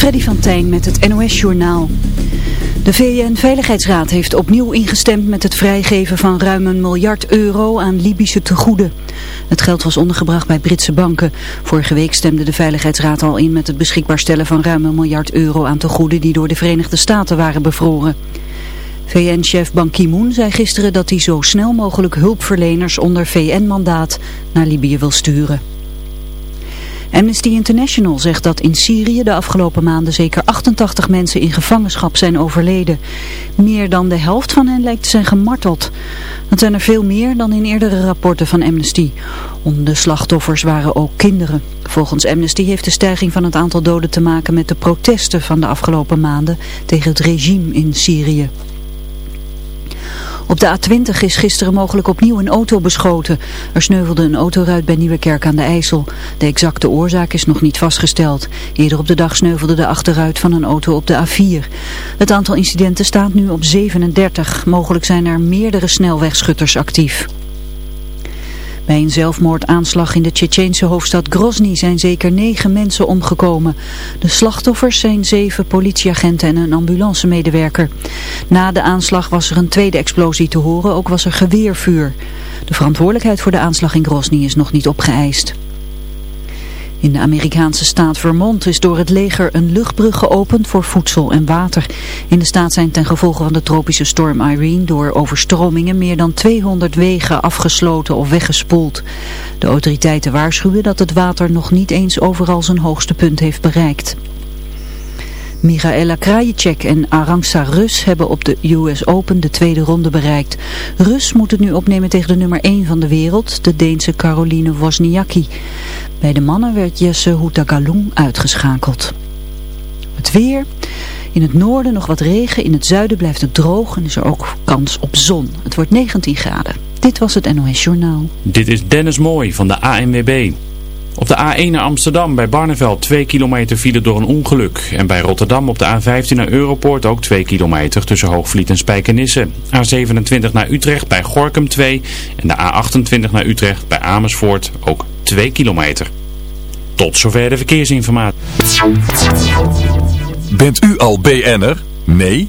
Freddy van Tijn met het NOS-journaal. De VN-veiligheidsraad heeft opnieuw ingestemd met het vrijgeven van ruim een miljard euro aan Libische tegoeden. Het geld was ondergebracht bij Britse banken. Vorige week stemde de Veiligheidsraad al in met het beschikbaar stellen van ruim een miljard euro aan tegoeden die door de Verenigde Staten waren bevroren. VN-chef Ban Ki-moon zei gisteren dat hij zo snel mogelijk hulpverleners onder VN-mandaat naar Libië wil sturen. Amnesty International zegt dat in Syrië de afgelopen maanden zeker 88 mensen in gevangenschap zijn overleden. Meer dan de helft van hen lijkt te zijn gemarteld. Dat zijn er veel meer dan in eerdere rapporten van Amnesty. Onder de slachtoffers waren ook kinderen. Volgens Amnesty heeft de stijging van het aantal doden te maken met de protesten van de afgelopen maanden tegen het regime in Syrië. Op de A20 is gisteren mogelijk opnieuw een auto beschoten. Er sneuvelde een autoruit bij Nieuwekerk aan de IJssel. De exacte oorzaak is nog niet vastgesteld. Eerder op de dag sneuvelde de achteruit van een auto op de A4. Het aantal incidenten staat nu op 37. Mogelijk zijn er meerdere snelwegschutters actief. Bij een zelfmoordaanslag in de Tsjetsjeense hoofdstad Grozny zijn zeker negen mensen omgekomen. De slachtoffers zijn zeven politieagenten en een ambulancemedewerker. Na de aanslag was er een tweede explosie te horen, ook was er geweervuur. De verantwoordelijkheid voor de aanslag in Grozny is nog niet opgeëist. In de Amerikaanse staat Vermont is door het leger een luchtbrug geopend voor voedsel en water. In de staat zijn ten gevolge van de tropische storm Irene door overstromingen meer dan 200 wegen afgesloten of weggespoeld. De autoriteiten waarschuwen dat het water nog niet eens overal zijn hoogste punt heeft bereikt. Michaela Krajicek en Arantxa Rus hebben op de US Open de tweede ronde bereikt. Rus moet het nu opnemen tegen de nummer 1 van de wereld, de Deense Caroline Wozniacki. Bij de mannen werd Jesse Houtagalung uitgeschakeld. Het weer... In het noorden nog wat regen, in het zuiden blijft het droog en is er ook kans op zon. Het wordt 19 graden. Dit was het NOS Journaal. Dit is Dennis Mooi van de ANWB. Op de A1 naar Amsterdam bij Barneveld 2 kilometer file door een ongeluk. En bij Rotterdam op de A15 naar Europoort ook 2 kilometer tussen Hoogvliet en Spijkenisse. A27 naar Utrecht bij Gorkum 2 en de A28 naar Utrecht bij Amersfoort ook 2 kilometer. Tot zover de verkeersinformatie. Bent u al BN'er? Nee?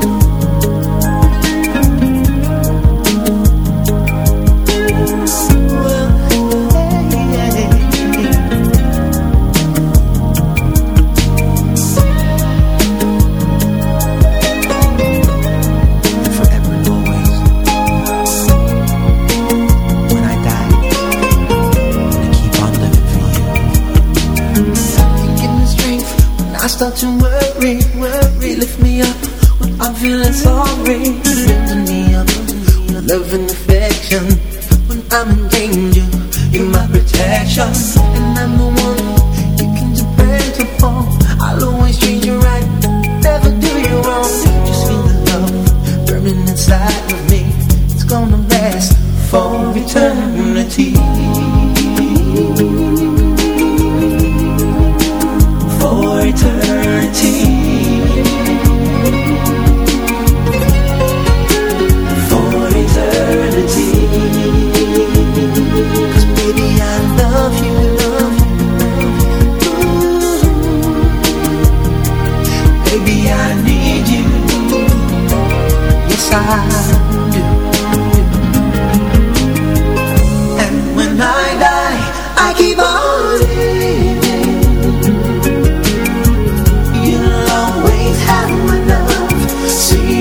taken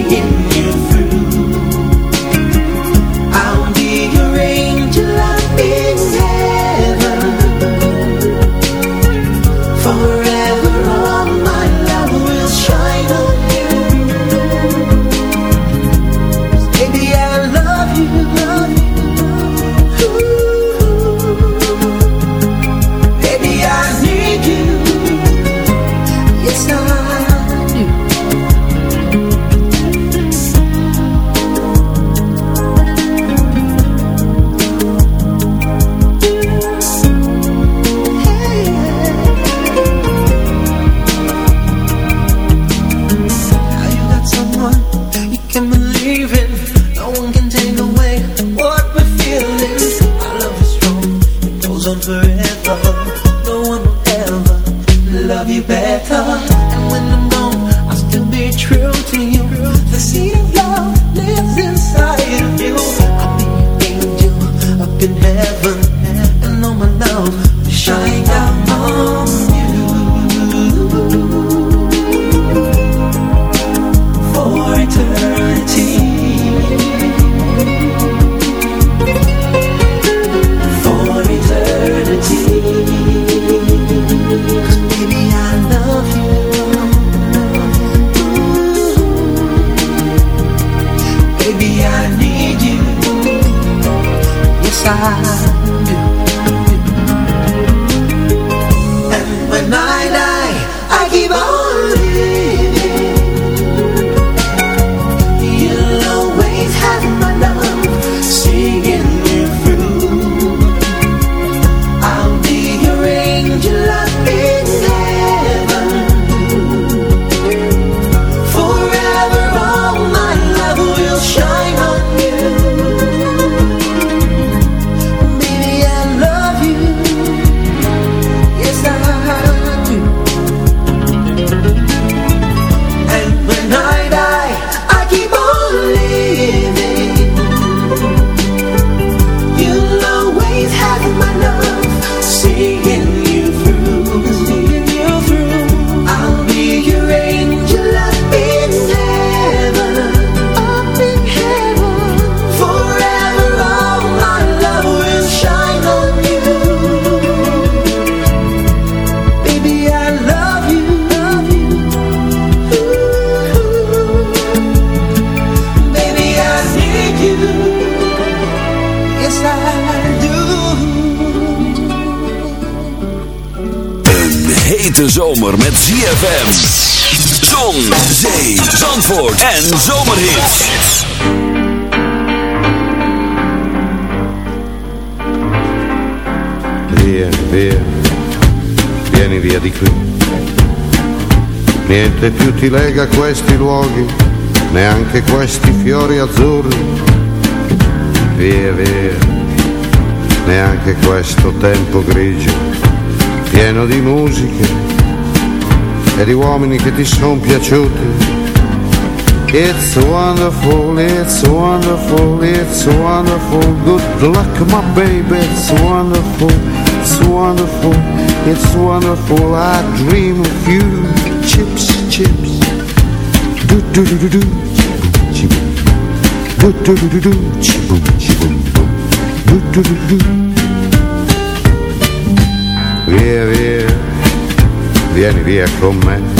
zomer en zomerhit. Via, via, vieni via di qui. Niente più ti lega questi luoghi, neanche questi fiori azzurri. Via, via, neanche questo tempo grigio, pieno di musiche e di uomini che ti sono piaciuti. It's wonderful, it's wonderful, it's wonderful. Good luck, my baby. It's wonderful, it's wonderful, it's wonderful. I dream of you. Chips, chips. Do do do do do. Do do do do do. Do do do do. Via, via vieni via con me.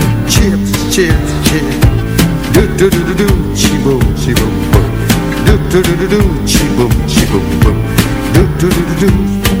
Chips, chips, chips. Do do do do do, chi boom, chi boom boom. Do do do do do, chi boom, chi boom boom. Do do do do do.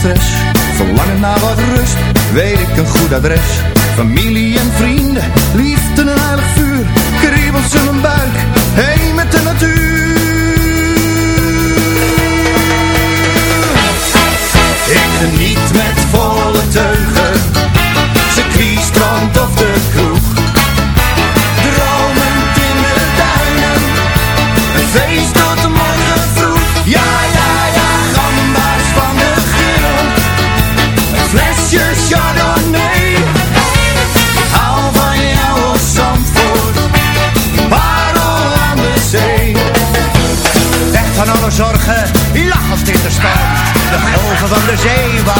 stress. Verlangen naar wat rust, weet ik een goed adres. Familie en vrienden, liefde en heilig vuur. Kriebels zullen bij van de zee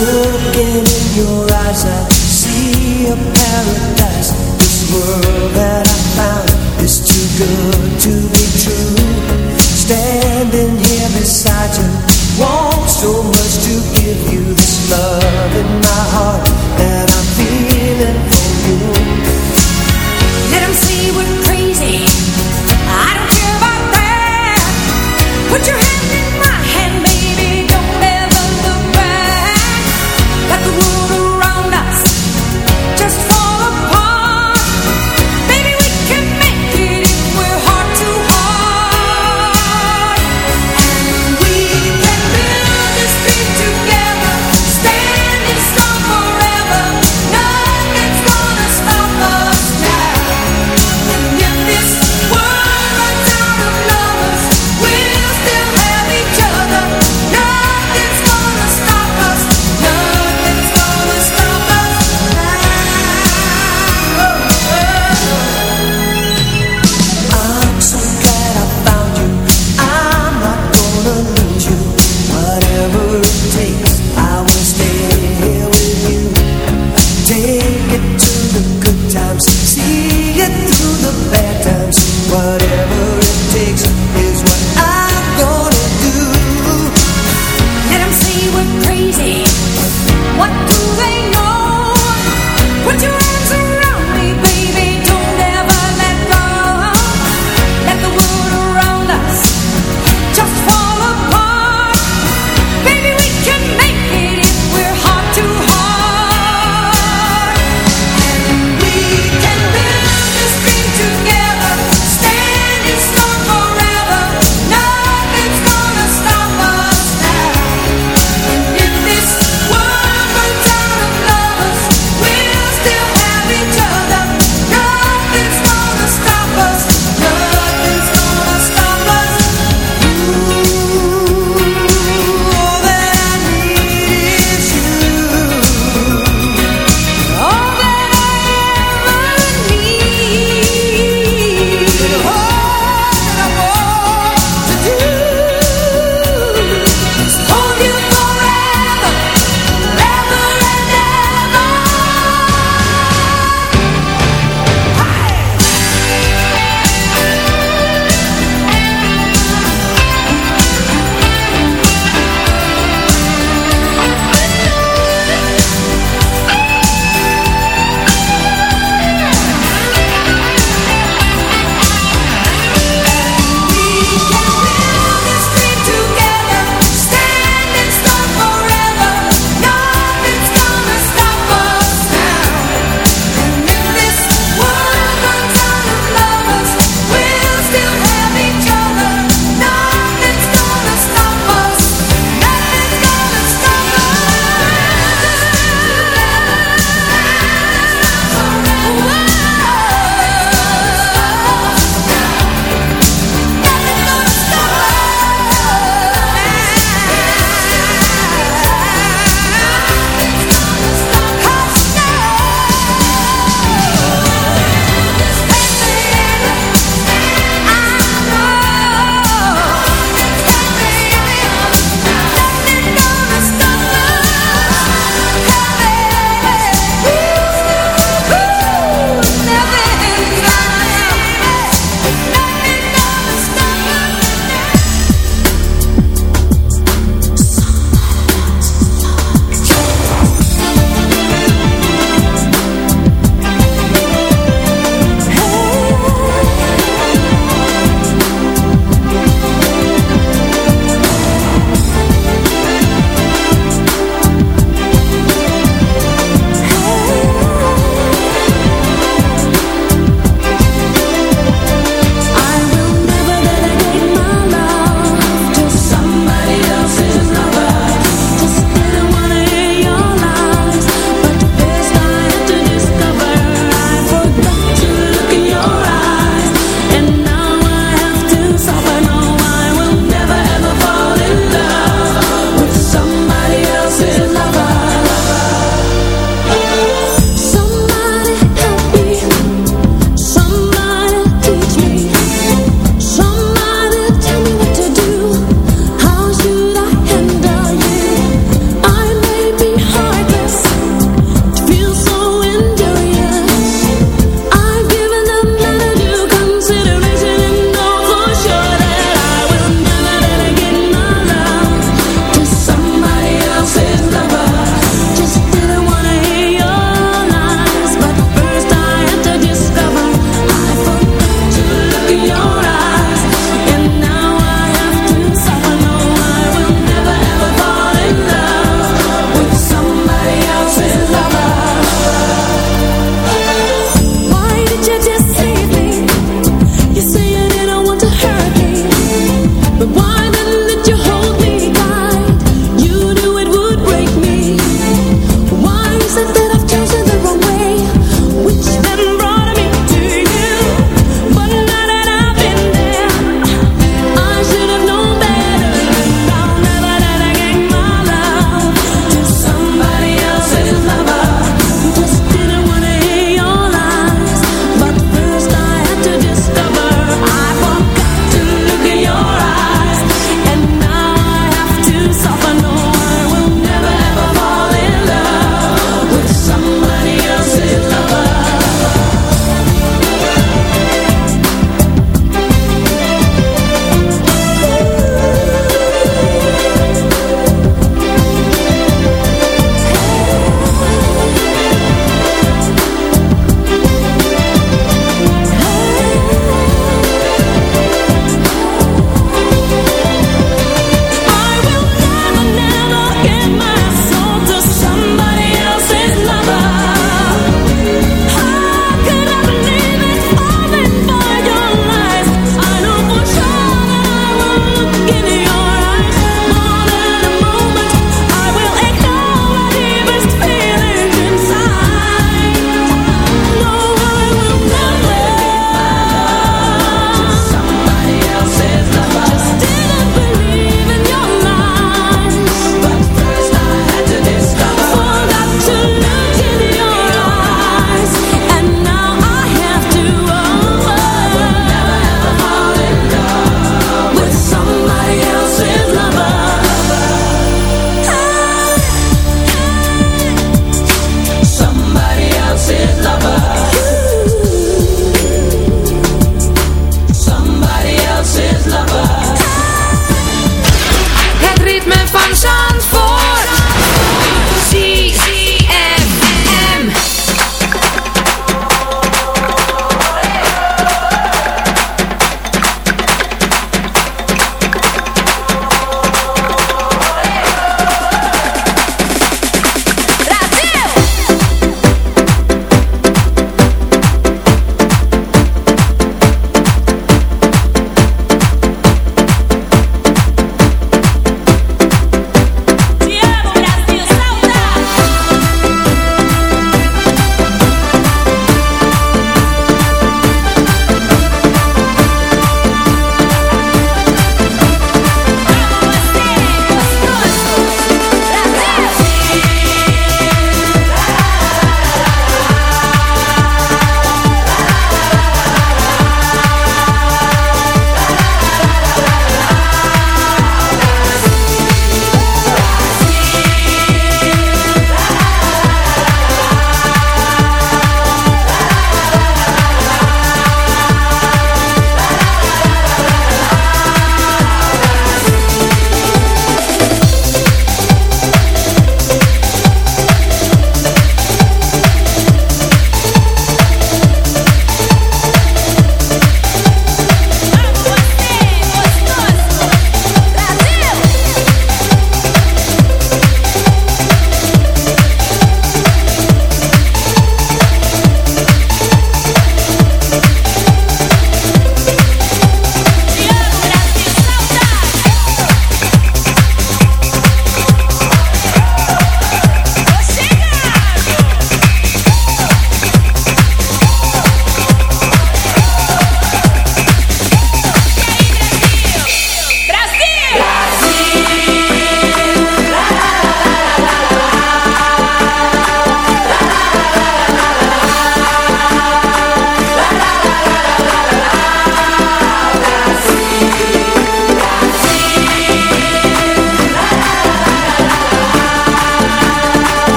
Looking in your eyes I see a paradise. This world that I found is too good to be true. Standing here beside you Want so much to give you This love in my heart That I'm feeling for you. Let them we're crazy. I don't care about that. Put your hands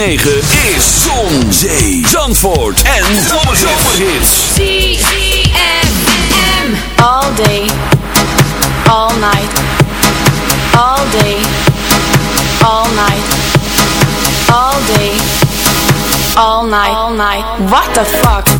106.9 is Zon, Zee, Zandvoort en Zomerhits. ZFM. All day, all night, all day, all night, all day, all night, all night. What the fuck?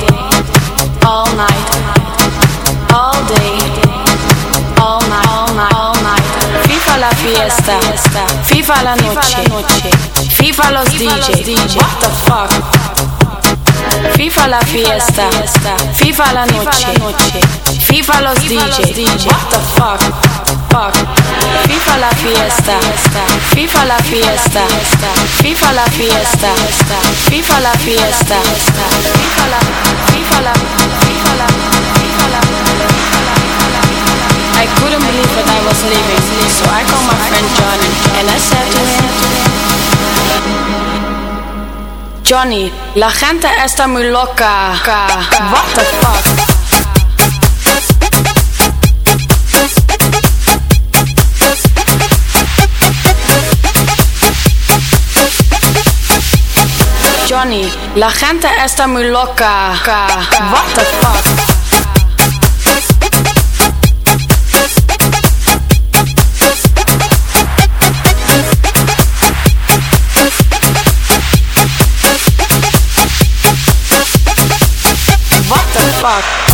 fiesta, viva la noche, viva los DJs. What the fuck? Viva la fiesta, viva la noche, viva los DJs. What the fuck? Fuck. Viva la fiesta, viva la fiesta, viva la fiesta, viva la fiesta, viva la, viva la, viva la, viva la. I couldn't believe what I was living, so I my friend Johnny and I Johnny, la gente está muy loca. What the fuck? Johnny, la gente está muy loca. What the fuck? Fuck?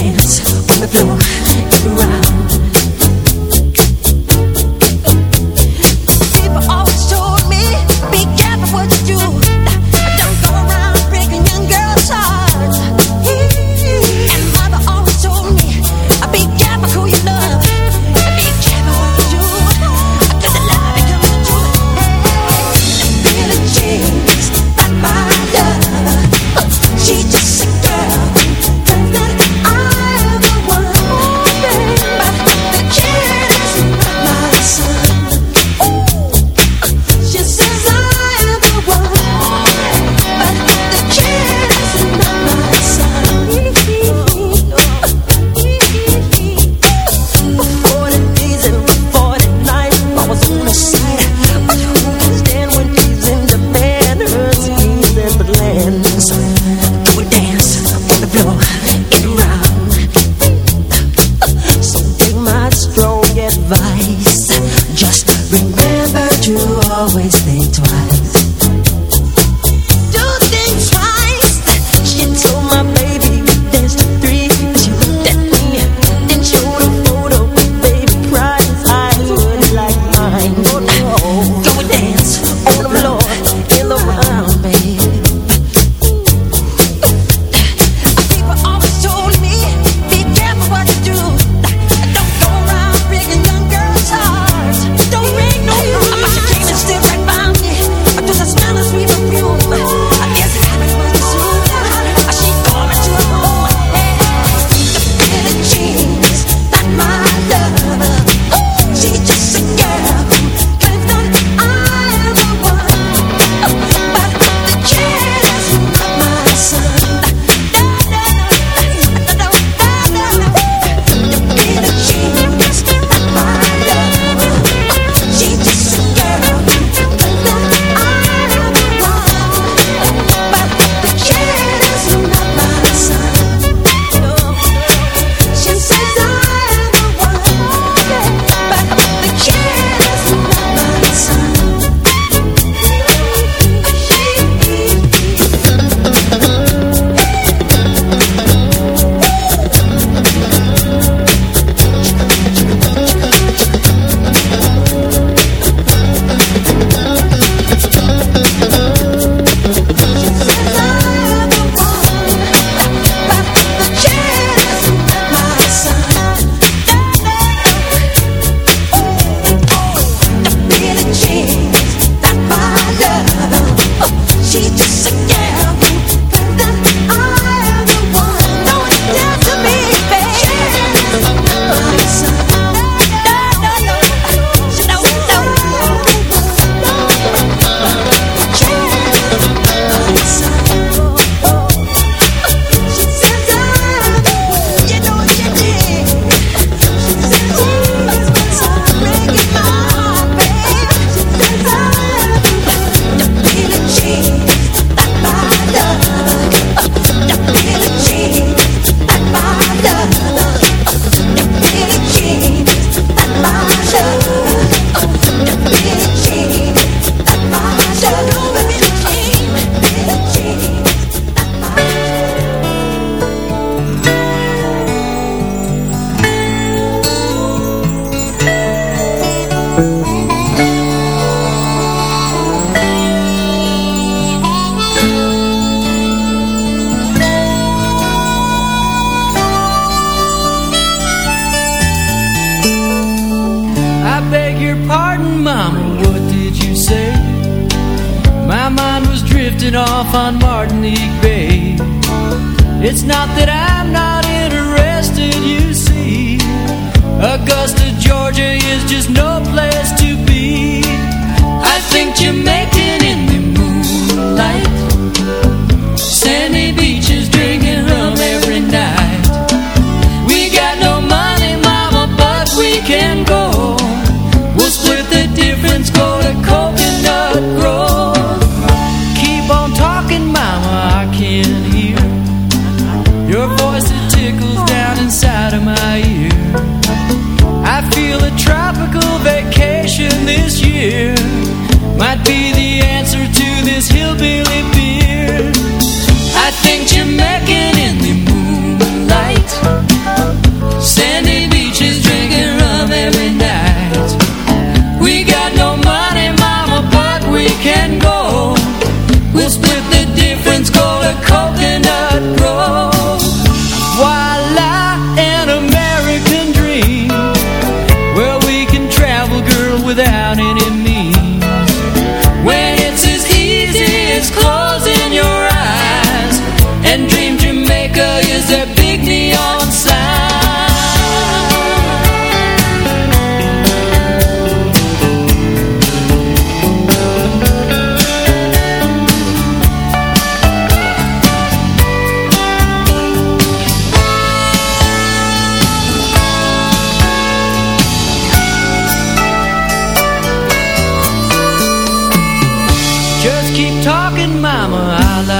Dance on the floor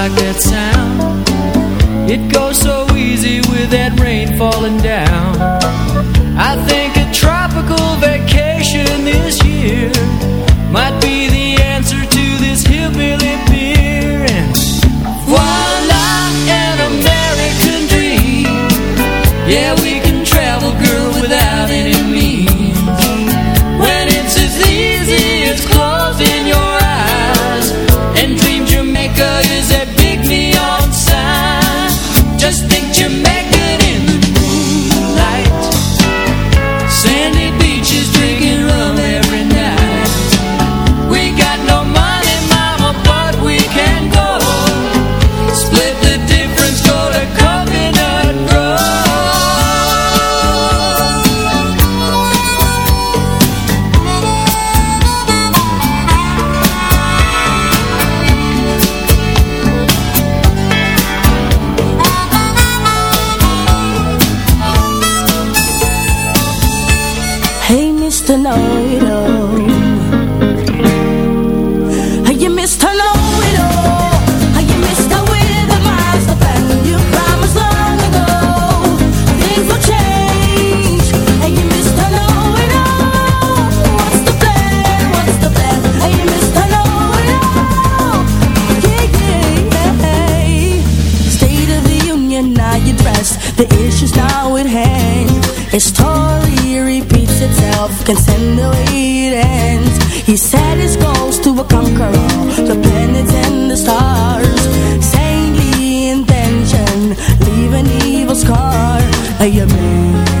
like that sound. It goes so easy with that rain falling down. how it ends His story repeats itself Can the way it ends. He set his goals to conquer all The planets and the stars. Saintly intention Leave an evil scar. A man